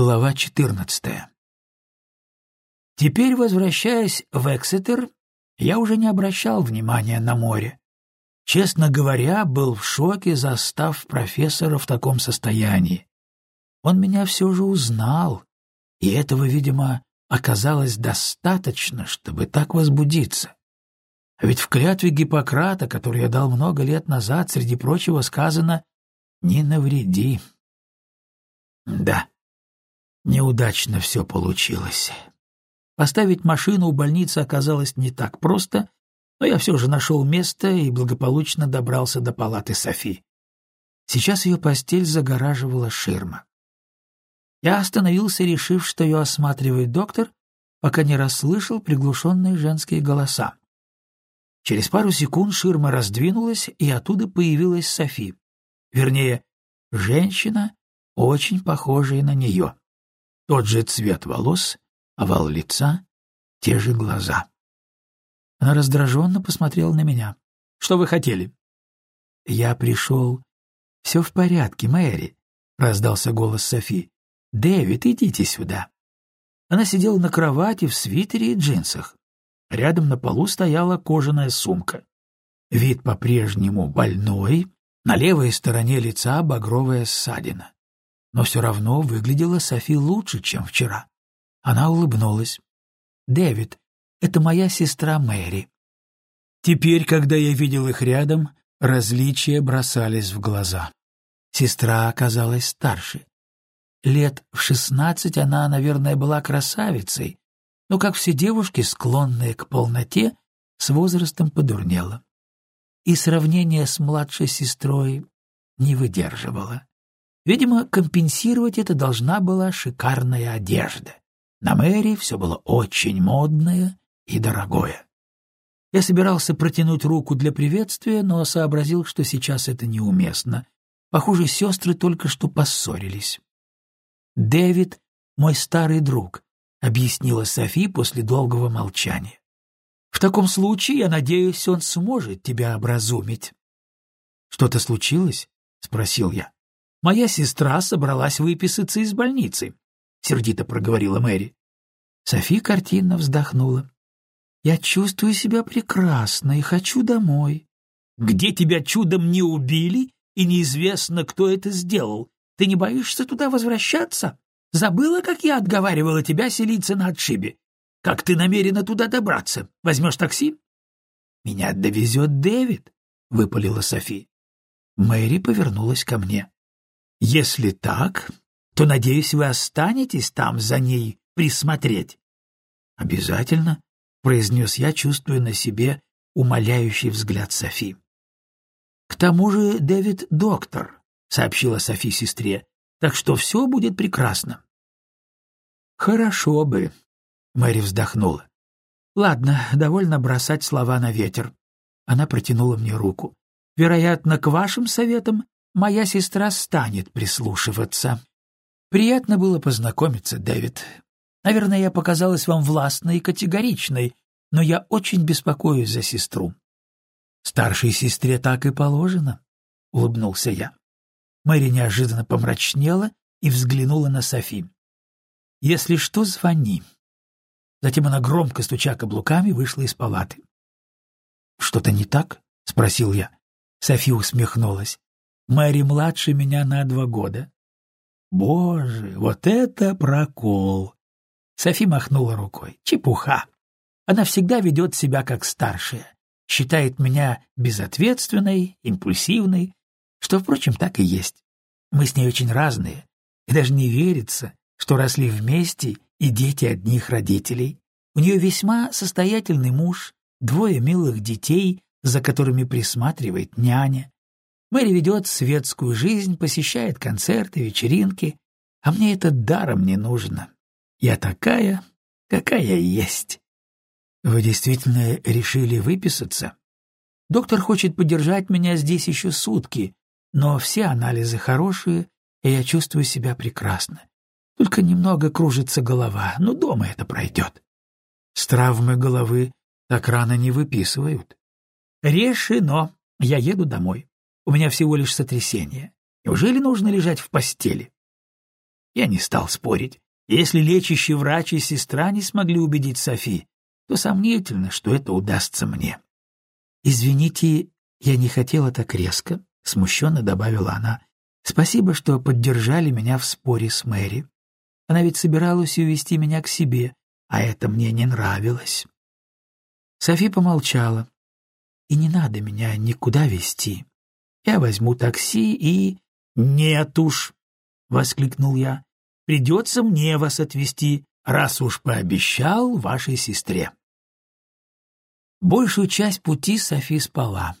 Глава 14. Теперь, возвращаясь в Эксетер, я уже не обращал внимания на море. Честно говоря, был в шоке, застав профессора в таком состоянии. Он меня все же узнал, и этого, видимо, оказалось достаточно, чтобы так возбудиться. А ведь в клятве Гиппократа, которую я дал много лет назад, среди прочего сказано «не навреди». Да, Неудачно все получилось. Поставить машину у больницы оказалось не так просто, но я все же нашел место и благополучно добрался до палаты Софи. Сейчас ее постель загораживала ширма. Я остановился, решив, что ее осматривает доктор, пока не расслышал приглушенные женские голоса. Через пару секунд ширма раздвинулась, и оттуда появилась Софи. Вернее, женщина, очень похожая на нее. Тот же цвет волос, овал лица, те же глаза. Она раздраженно посмотрела на меня. «Что вы хотели?» «Я пришел...» «Все в порядке, Мэри», — раздался голос Софи. «Дэвид, идите сюда». Она сидела на кровати в свитере и джинсах. Рядом на полу стояла кожаная сумка. Вид по-прежнему больной, на левой стороне лица багровая ссадина но все равно выглядела Софи лучше, чем вчера. Она улыбнулась. «Дэвид, это моя сестра Мэри». Теперь, когда я видел их рядом, различия бросались в глаза. Сестра оказалась старше. Лет в шестнадцать она, наверное, была красавицей, но, как все девушки, склонные к полноте, с возрастом подурнела. И сравнение с младшей сестрой не выдерживало. Видимо, компенсировать это должна была шикарная одежда. На Мэри все было очень модное и дорогое. Я собирался протянуть руку для приветствия, но сообразил, что сейчас это неуместно. Похоже, сестры только что поссорились. «Дэвид — мой старый друг», — объяснила Софи после долгого молчания. «В таком случае, я надеюсь, он сможет тебя образумить». «Что-то случилось?» — спросил я. Моя сестра собралась выписаться из больницы, — сердито проговорила Мэри. Софи картинно вздохнула. «Я чувствую себя прекрасно и хочу домой». «Где тебя чудом не убили, и неизвестно, кто это сделал? Ты не боишься туда возвращаться? Забыла, как я отговаривала тебя селиться на отшибе? Как ты намерена туда добраться? Возьмешь такси?» «Меня довезет Дэвид», — выпалила Софи. Мэри повернулась ко мне. Если так, то, надеюсь, вы останетесь там за ней присмотреть. — Обязательно, — произнес я, чувствуя на себе умоляющий взгляд Софи. — К тому же Дэвид доктор, — сообщила Софи сестре, — так что все будет прекрасно. — Хорошо бы, — Мэри вздохнула. — Ладно, довольно бросать слова на ветер. Она протянула мне руку. — Вероятно, к вашим советам моя сестра станет прислушиваться. Приятно было познакомиться, Дэвид. Наверное, я показалась вам властной и категоричной, но я очень беспокоюсь за сестру. Старшей сестре так и положено, — улыбнулся я. Мэри неожиданно помрачнела и взглянула на Софи. «Если что, звони». Затем она, громко стуча каблуками, вышла из палаты. «Что-то не так?» — спросил я. Софи усмехнулась. Мэри младше меня на два года. Боже, вот это прокол! Софи махнула рукой. Чепуха. Она всегда ведет себя как старшая. Считает меня безответственной, импульсивной, что, впрочем, так и есть. Мы с ней очень разные, и даже не верится, что росли вместе и дети одних родителей. У нее весьма состоятельный муж, двое милых детей, за которыми присматривает няня. Мэри ведет светскую жизнь, посещает концерты, вечеринки, а мне это даром не нужно. Я такая, какая есть. Вы действительно решили выписаться? Доктор хочет подержать меня здесь еще сутки, но все анализы хорошие, и я чувствую себя прекрасно. Только немного кружится голова, но дома это пройдет. С травмы головы так рано не выписывают. Решено. Я еду домой. У меня всего лишь сотрясение. Неужели нужно лежать в постели? Я не стал спорить. Если лечащий врач и сестра не смогли убедить Софи, то сомнительно, что это удастся мне. «Извините, я не хотела так резко», — смущенно добавила она. «Спасибо, что поддержали меня в споре с Мэри. Она ведь собиралась увести меня к себе, а это мне не нравилось». Софи помолчала. «И не надо меня никуда вести. Я возьму такси и...» «Нет уж!» — воскликнул я. «Придется мне вас отвезти, раз уж пообещал вашей сестре». Большую часть пути Софи спала.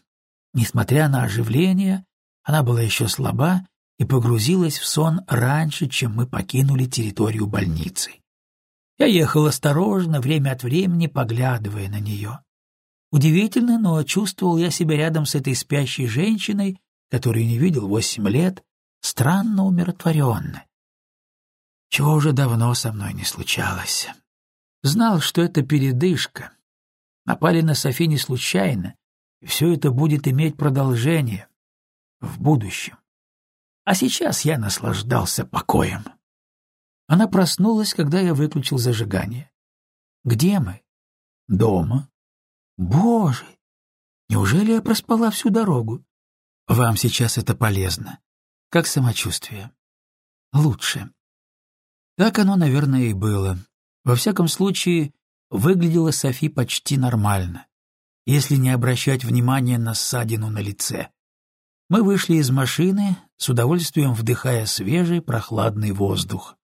Несмотря на оживление, она была еще слаба и погрузилась в сон раньше, чем мы покинули территорию больницы. Я ехал осторожно, время от времени поглядывая на нее. Удивительно, но чувствовал я себя рядом с этой спящей женщиной, которую не видел восемь лет, странно умиротворенно. Чего уже давно со мной не случалось. Знал, что это передышка. Напали на Софи не случайно, и все это будет иметь продолжение в будущем. А сейчас я наслаждался покоем. Она проснулась, когда я выключил зажигание. «Где мы?» «Дома». «Боже! Неужели я проспала всю дорогу?» «Вам сейчас это полезно. Как самочувствие?» «Лучше». Так оно, наверное, и было. Во всяком случае, выглядела Софи почти нормально, если не обращать внимания на ссадину на лице. Мы вышли из машины, с удовольствием вдыхая свежий прохладный воздух.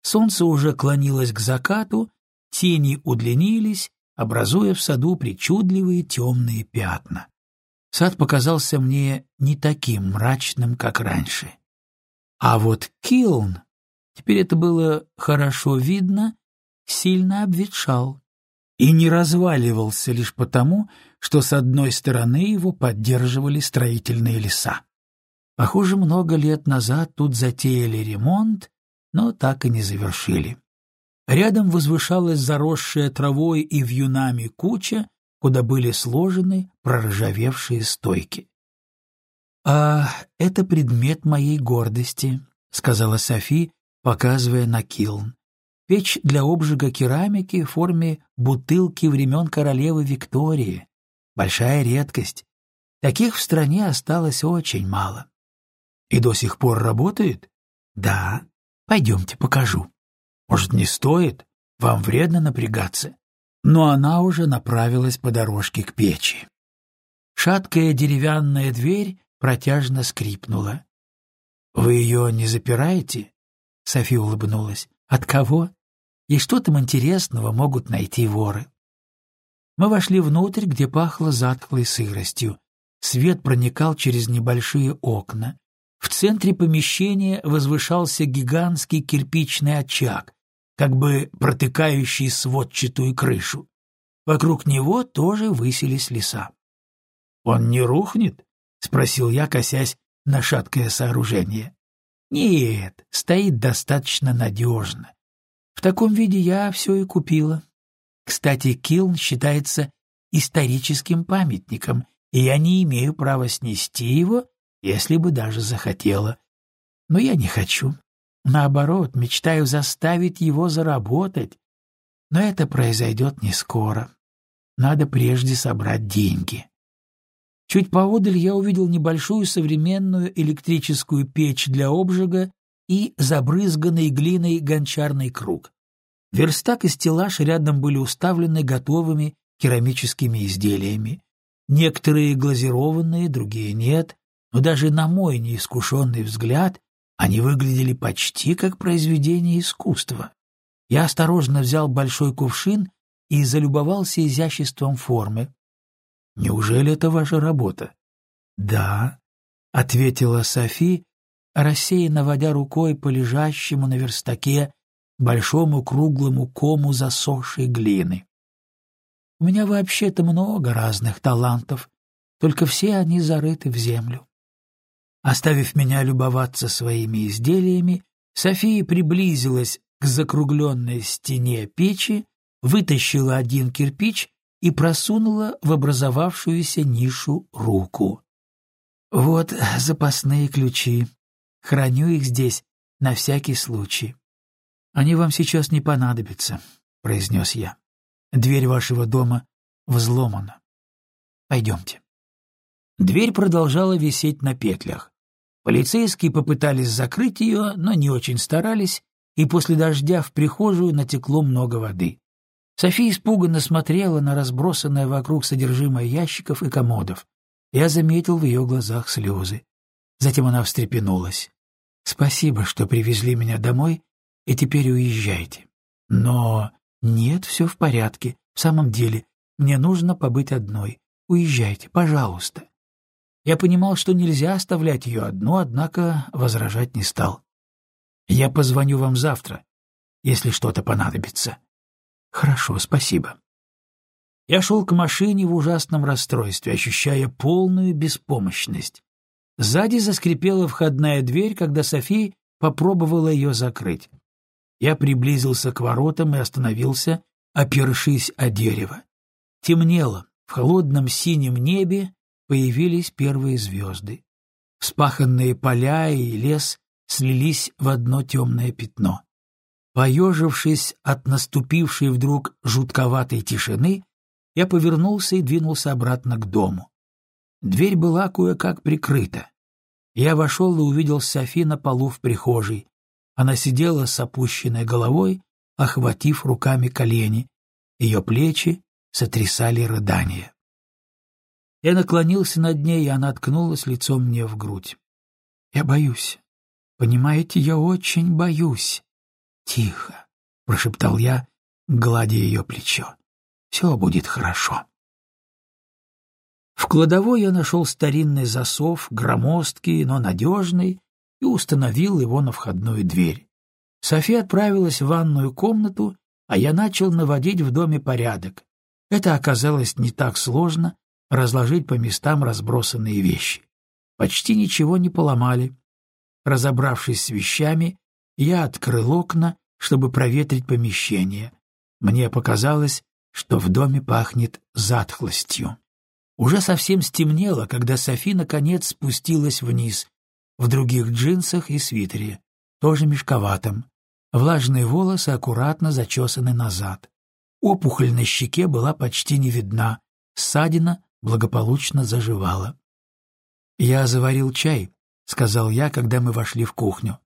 Солнце уже клонилось к закату, тени удлинились, образуя в саду причудливые темные пятна. Сад показался мне не таким мрачным, как раньше. А вот Килн, теперь это было хорошо видно, сильно обветшал и не разваливался лишь потому, что с одной стороны его поддерживали строительные леса. Похоже, много лет назад тут затеяли ремонт, но так и не завершили. Рядом возвышалась заросшая травой и вьюнами куча, куда были сложены проржавевшие стойки. «А это предмет моей гордости», — сказала Софи, показывая на килн. «Печь для обжига керамики в форме бутылки времен королевы Виктории. Большая редкость. Таких в стране осталось очень мало. И до сих пор работает? Да. Пойдемте, покажу. Может, не стоит? Вам вредно напрягаться. Но она уже направилась по дорожке к печи. Шаткая деревянная дверь протяжно скрипнула. «Вы ее не запираете?» Софи улыбнулась. «От кого? И что там интересного могут найти воры?» Мы вошли внутрь, где пахло затхлой сыростью. Свет проникал через небольшие окна. В центре помещения возвышался гигантский кирпичный очаг, как бы протыкающий сводчатую крышу. Вокруг него тоже высились леса. «Он не рухнет?» — спросил я, косясь на шаткое сооружение. «Нет, стоит достаточно надежно. В таком виде я все и купила. Кстати, Килн считается историческим памятником, и я не имею права снести его если бы даже захотела. Но я не хочу. Наоборот, мечтаю заставить его заработать. Но это произойдет не скоро. Надо прежде собрать деньги. Чуть поодаль я увидел небольшую современную электрическую печь для обжига и забрызганный глиной гончарный круг. Верстак и стеллаж рядом были уставлены готовыми керамическими изделиями. Некоторые глазированные, другие нет, но даже на мой неискушенный взгляд они выглядели почти как произведение искусства. Я осторожно взял большой кувшин и залюбовался изяществом формы. «Неужели это ваша работа?» «Да», — ответила Софи, рассеянно водя рукой по лежащему на верстаке большому круглому кому засохшей глины. «У меня вообще-то много разных талантов, только все они зарыты в землю. Оставив меня любоваться своими изделиями, София приблизилась к закругленной стене печи, вытащила один кирпич и просунула в образовавшуюся нишу руку. «Вот запасные ключи. Храню их здесь, на всякий случай. «Они вам сейчас не понадобятся», — произнес я. «Дверь вашего дома взломана. Пойдемте». Дверь продолжала висеть на петлях. Полицейские попытались закрыть ее, но не очень старались, и после дождя в прихожую натекло много воды. София испуганно смотрела на разбросанное вокруг содержимое ящиков и комодов. Я заметил в ее глазах слезы. Затем она встрепенулась. «Спасибо, что привезли меня домой, и теперь уезжайте. Но нет, все в порядке. В самом деле, мне нужно побыть одной. Уезжайте, пожалуйста». Я понимал, что нельзя оставлять ее одну, однако возражать не стал. «Я позвоню вам завтра, если что-то понадобится». «Хорошо, спасибо». Я шел к машине в ужасном расстройстве, ощущая полную беспомощность. Сзади заскрипела входная дверь, когда София попробовала ее закрыть. Я приблизился к воротам и остановился, опершись о дерево. Темнело, в холодном синем небе появились первые звезды. Вспаханные поля и лес слились в одно темное пятно. Поежившись от наступившей вдруг жутковатой тишины, я повернулся и двинулся обратно к дому. Дверь была кое-как прикрыта. Я вошел и увидел Софи на полу в прихожей. Она сидела с опущенной головой, охватив руками колени. Ее плечи сотрясали рыдания. Я наклонился над ней, и она ткнулась лицом мне в грудь. «Я боюсь. Понимаете, я очень боюсь». «Тихо», — прошептал я, гладя ее плечо. «Все будет хорошо». В кладовой я нашел старинный засов, громоздкий, но надежный, и установил его на входную дверь. София отправилась в ванную комнату, а я начал наводить в доме порядок. Это оказалось не так сложно — разложить по местам разбросанные вещи. Почти ничего не поломали. Разобравшись с вещами, я открыл окна, чтобы проветрить помещение. Мне показалось, что в доме пахнет затхлостью. Уже совсем стемнело, когда Софи наконец спустилась вниз, в других джинсах и свитере, тоже мешковатом. Влажные волосы аккуратно зачесаны назад. Опухоль на щеке была почти не видна, ссадина благополучно заживала. «Я заварил чай», — сказал я, когда мы вошли в кухню,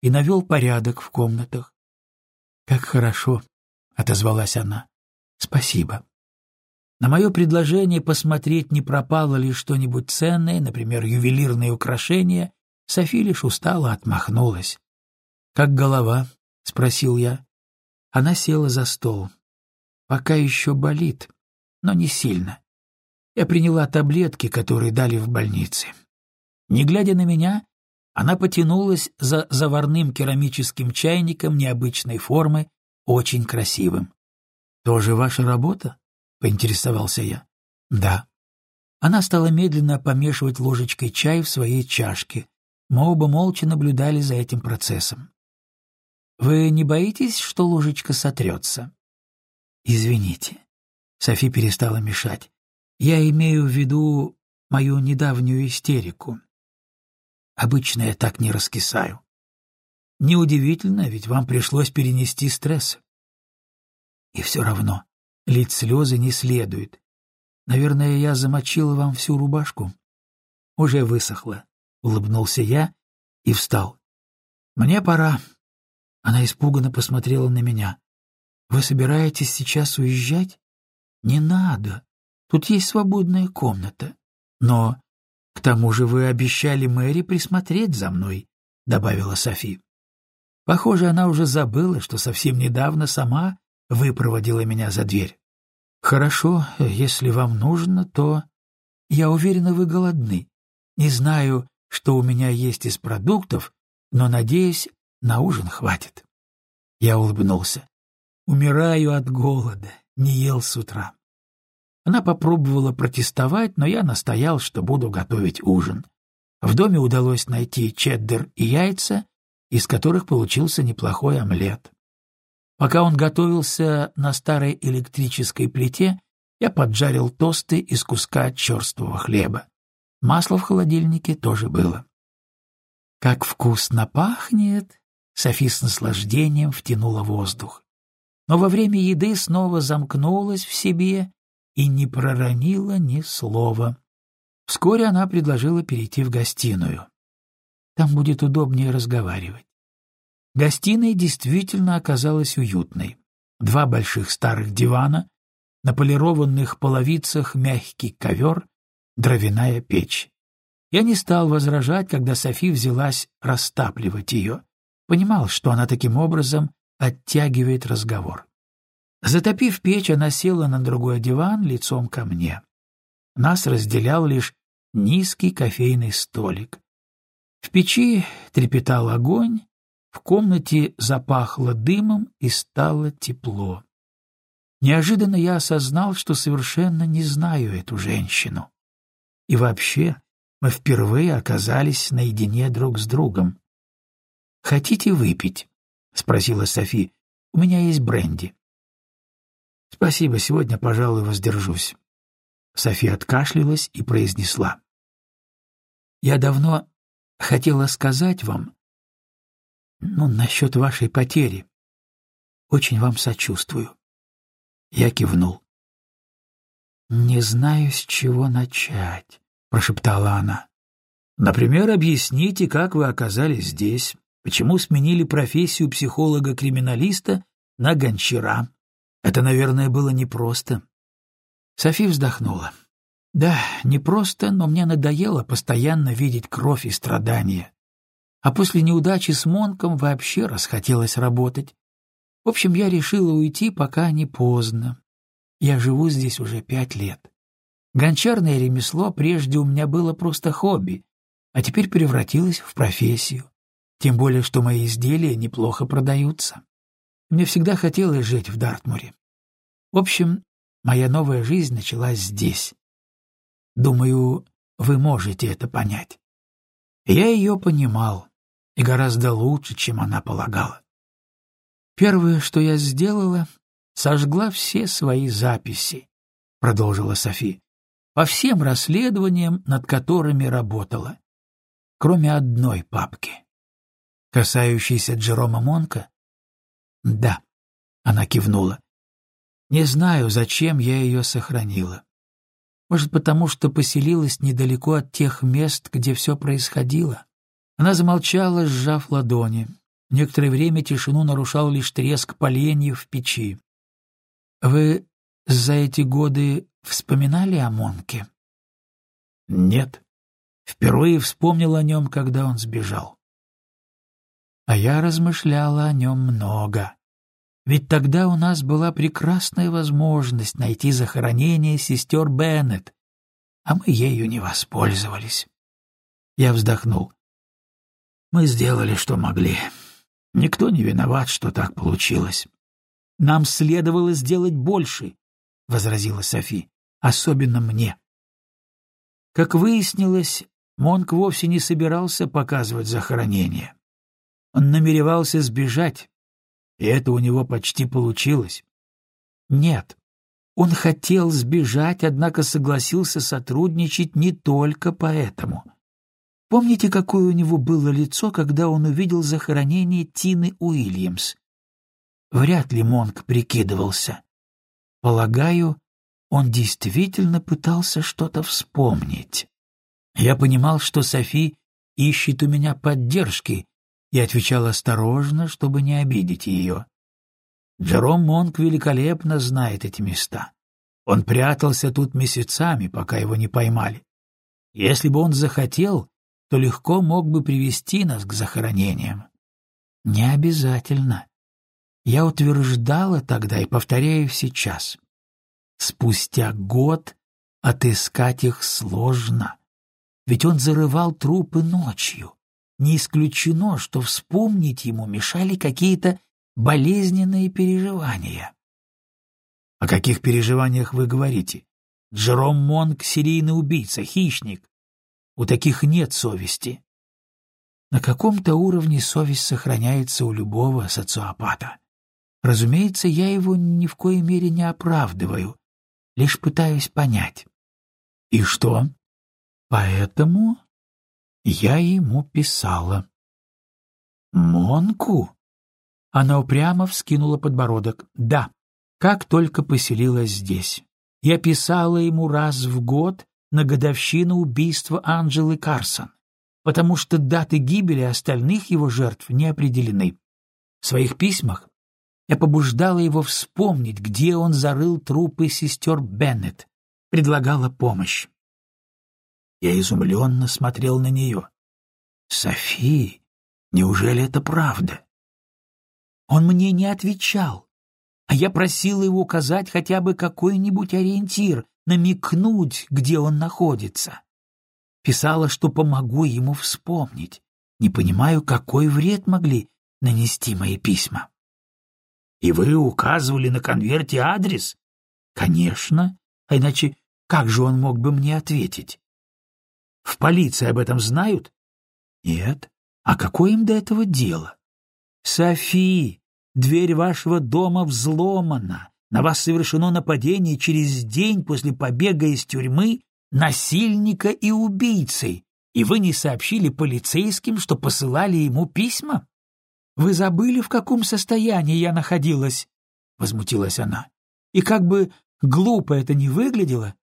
и навел порядок в комнатах. «Как хорошо», — отозвалась она. «Спасибо». На мое предложение посмотреть, не пропало ли что-нибудь ценное, например, ювелирные украшения, Софи лишь устало отмахнулась. «Как голова?» — спросил я. Она села за стол. «Пока еще болит, но не сильно. Я приняла таблетки, которые дали в больнице. Не глядя на меня, она потянулась за заварным керамическим чайником необычной формы, очень красивым. «Тоже ваша работа?» поинтересовался я. Да. Она стала медленно помешивать ложечкой чай в своей чашке. Мы оба молча наблюдали за этим процессом. Вы не боитесь, что ложечка сотрется? Извините. Софи перестала мешать. Я имею в виду мою недавнюю истерику. Обычно я так не раскисаю. Неудивительно, ведь вам пришлось перенести стресс. И все равно Лить слезы не следует. Наверное, я замочила вам всю рубашку. Уже высохла, — улыбнулся я и встал. Мне пора. Она испуганно посмотрела на меня. Вы собираетесь сейчас уезжать? Не надо. Тут есть свободная комната. Но к тому же вы обещали Мэри присмотреть за мной, — добавила Софи. Похоже, она уже забыла, что совсем недавно сама выпроводила меня за дверь. «Хорошо, если вам нужно, то...» «Я уверена, вы голодны. Не знаю, что у меня есть из продуктов, но, надеюсь, на ужин хватит». Я улыбнулся. «Умираю от голода, не ел с утра». Она попробовала протестовать, но я настоял, что буду готовить ужин. В доме удалось найти чеддер и яйца, из которых получился неплохой омлет. Пока он готовился на старой электрической плите, я поджарил тосты из куска черствого хлеба. Масло в холодильнике тоже было. «Как вкусно пахнет!» Софи с наслаждением втянула воздух. Но во время еды снова замкнулась в себе и не проронила ни слова. Вскоре она предложила перейти в гостиную. Там будет удобнее разговаривать. Гостиная действительно оказалась уютной. Два больших старых дивана, на полированных половицах мягкий ковер, дровяная печь. Я не стал возражать, когда Софи взялась растапливать ее. Понимал, что она таким образом оттягивает разговор. Затопив печь, она села на другой диван лицом ко мне. Нас разделял лишь низкий кофейный столик. В печи трепетал огонь, в комнате запахло дымом и стало тепло. Неожиданно я осознал, что совершенно не знаю эту женщину. И вообще, мы впервые оказались наедине друг с другом. «Хотите выпить?» — спросила Софи. «У меня есть бренди». «Спасибо, сегодня, пожалуй, воздержусь». Софи откашлялась и произнесла. «Я давно хотела сказать вам, ну, насчет вашей потери. Очень вам сочувствую». Я кивнул. «Не знаю, с чего начать», — прошептала она. «Например, объясните, как вы оказались здесь, почему сменили профессию психолога-криминалиста на гончара. Это, наверное, было непросто». Софи вздохнула. «Да, непросто, но мне надоело постоянно видеть кровь и страдания. А после неудачи с Монком вообще расхотелось работать. В общем, я решила уйти, пока не поздно. Я живу здесь уже пять лет. Гончарное ремесло прежде у меня было просто хобби, а теперь превратилось в профессию. Тем более, что мои изделия неплохо продаются. Мне всегда хотелось жить в Дартмуре. В общем, моя новая жизнь началась здесь. Думаю, вы можете это понять. Я ее понимал, и гораздо лучше, чем она полагала. Первое, что я сделала, сожгла все свои записи, — продолжила Софи, — по всем расследованиям, над которыми работала, кроме одной папки. Касающейся Джерома Монка? Да, — она кивнула. Не знаю, зачем я ее сохранила. Может, потому что поселилась недалеко от тех мест, где все происходило? Она замолчала, сжав ладони. Некоторое время тишину нарушал лишь треск поленьев в печи. Вы за эти годы вспоминали о Монке? Нет. Впервые вспомнил о нем, когда он сбежал. А я размышляла о нем много. Ведь тогда у нас была прекрасная возможность найти захоронение сестер Беннет, а мы ею не воспользовались. Я вздохнул. Мы сделали, что могли. Никто не виноват, что так получилось. Нам следовало сделать больше, — возразила Софи, — особенно мне. Как выяснилось, Монк вовсе не собирался показывать захоронение. Он намеревался сбежать, и это у него почти получилось. Нет, он хотел сбежать, однако согласился сотрудничать не только поэтому. Помните, какое у него было лицо, когда он увидел захоронение Тины Уильямс? Вряд ли Монк прикидывался. Полагаю, он действительно пытался что-то вспомнить. Я понимал, что Софи ищет у меня поддержки, и отвечал осторожно, чтобы не обидеть ее. Джером Монк великолепно знает эти места. Он прятался тут месяцами, пока его не поймали. Если бы он захотел, то легко мог бы привести нас к захоронениям. Не обязательно. Я утверждала тогда и повторяю сейчас. Спустя год отыскать их сложно. Ведь он зарывал трупы ночью. Не исключено, что вспомнить ему мешали какие-то болезненные переживания. О каких переживаниях вы говорите? Джером Монк — серийный убийца, хищник. У таких нет совести. На каком-то уровне совесть сохраняется у любого социопата. Разумеется, я его ни в коей мере не оправдываю, лишь пытаюсь понять. И что? Поэтому я ему писала. Монку? Она упрямо вскинула подбородок. Да, как только поселилась здесь. Я писала ему раз в год на годовщину убийства Анджелы Карсон, потому что даты гибели остальных его жертв не определены. В своих письмах я побуждала его вспомнить, где он зарыл трупы сестер Беннет, предлагала помощь. Я изумленно смотрел на нее. «Софи, неужели это правда?» Он мне не отвечал, а я просила его указать хотя бы какой-нибудь ориентир, намекнуть, где он находится. Писала, что помогу ему вспомнить. Не понимаю, какой вред могли нанести мои письма. И вы указывали на конверте адрес? Конечно, а иначе как же он мог бы мне ответить? В полиции об этом знают? Нет. А какое им до этого дело? Софи, дверь вашего дома взломана. На вас совершено нападение через день после побега из тюрьмы насильника и убийцы, и вы не сообщили полицейским, что посылали ему письма? Вы забыли, в каком состоянии я находилась? — возмутилась она. И как бы глупо это ни выглядело,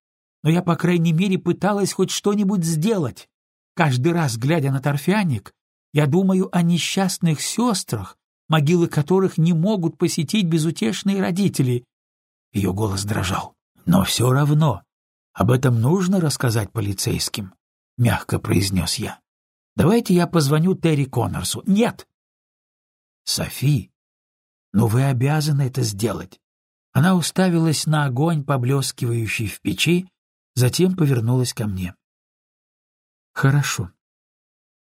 но я, по крайней мере, пыталась хоть что-нибудь сделать. Каждый раз, глядя на торфяник, я думаю о несчастных сестрах, могилы которых не могут посетить безутешные родители. Ее голос дрожал. Но все равно об этом нужно рассказать полицейским, — мягко произнес я. Давайте я позвоню Терри Коннорсу. Нет! Софи, но вы обязаны это сделать. Она уставилась на огонь, поблескивающий в печи, затем повернулась ко мне. Хорошо.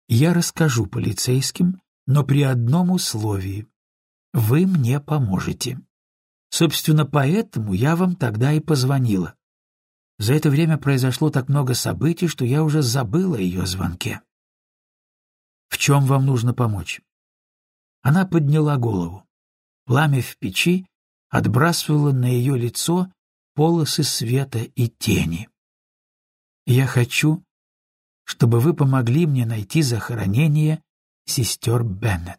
Я расскажу полицейским, но при одном условии. Вы мне поможете. Собственно, поэтому я вам тогда и позвонила. За это время произошло так много событий, что я уже забыла ее звонке. В чем вам нужно помочь? Она подняла голову. Пламя в печи отбрасывало на ее лицо полосы света и тени. Я хочу, чтобы вы помогли мне найти захоронение сестер Беннет.